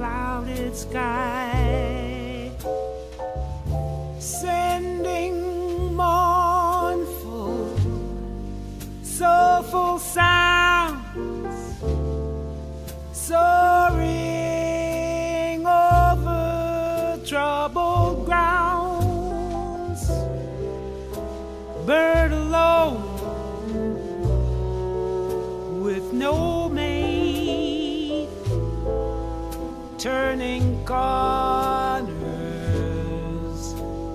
clouded sky,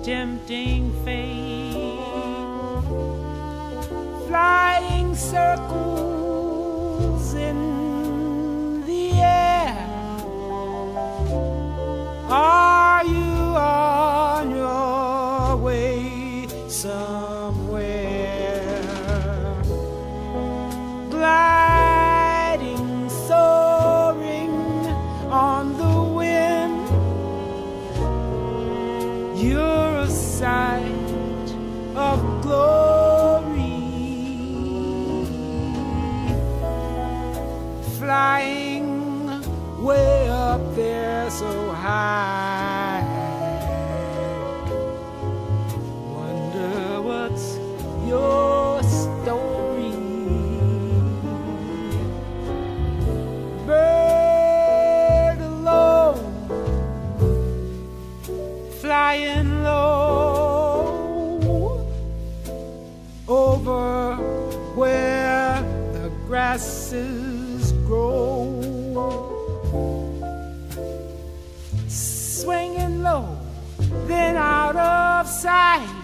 tempting fate, flying circles in the air. Are you on your way somewhere? So high. Wonder what's your story? Bird alone, flying low over where the grasses grow swinging low, then out of sight.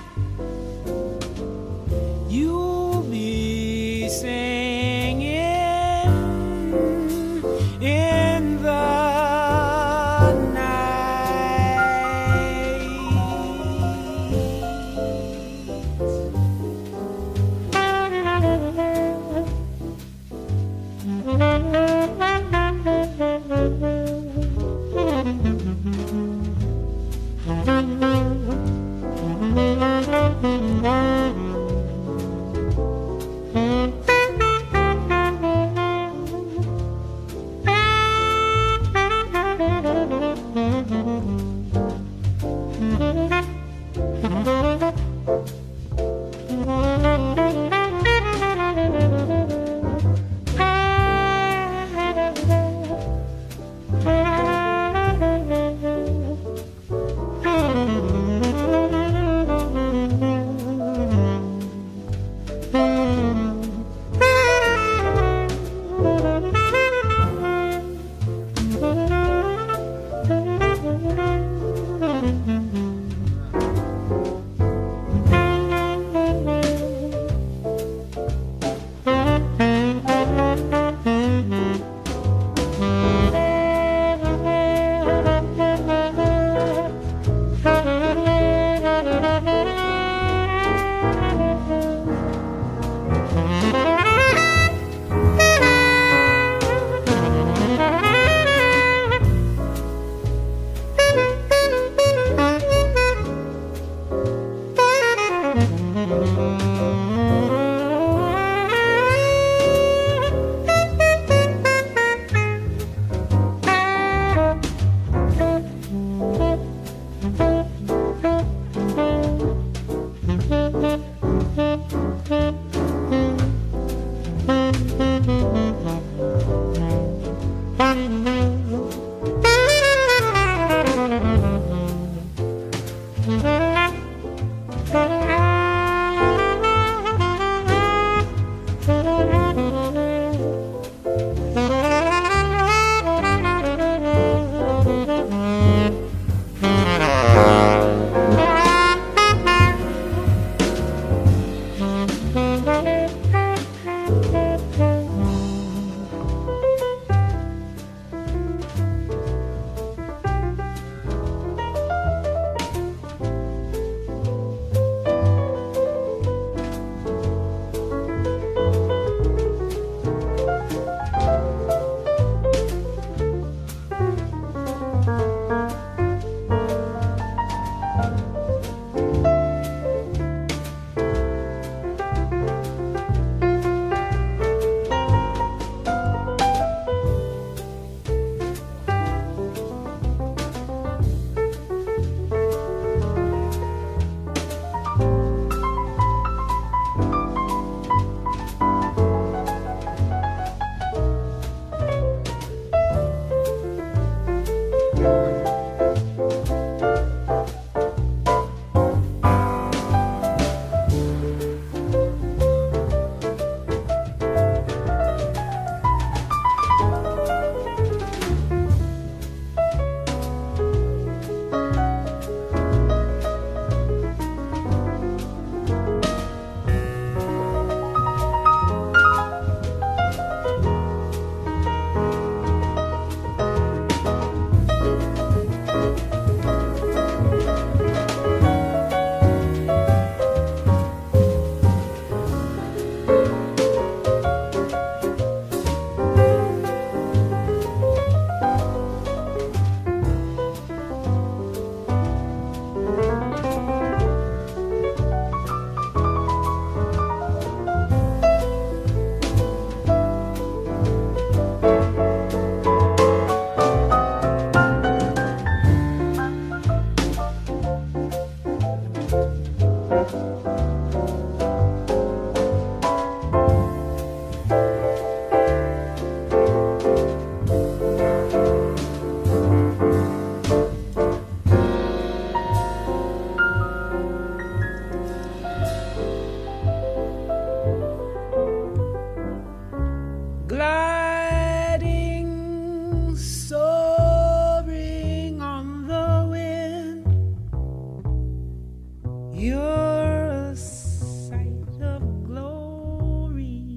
You're a sight of glory.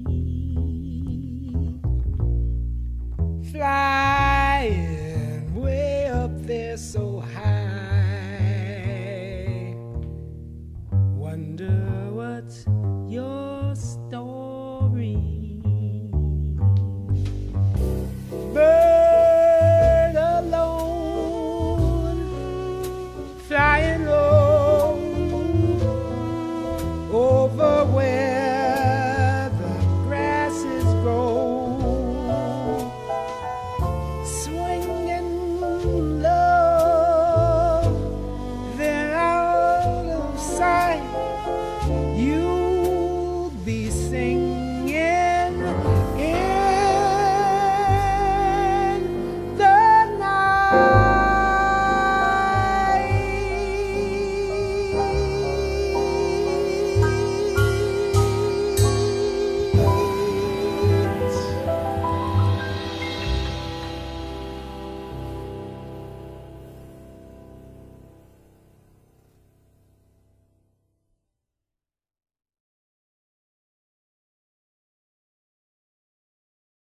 Flying way up there so high. Wonder what.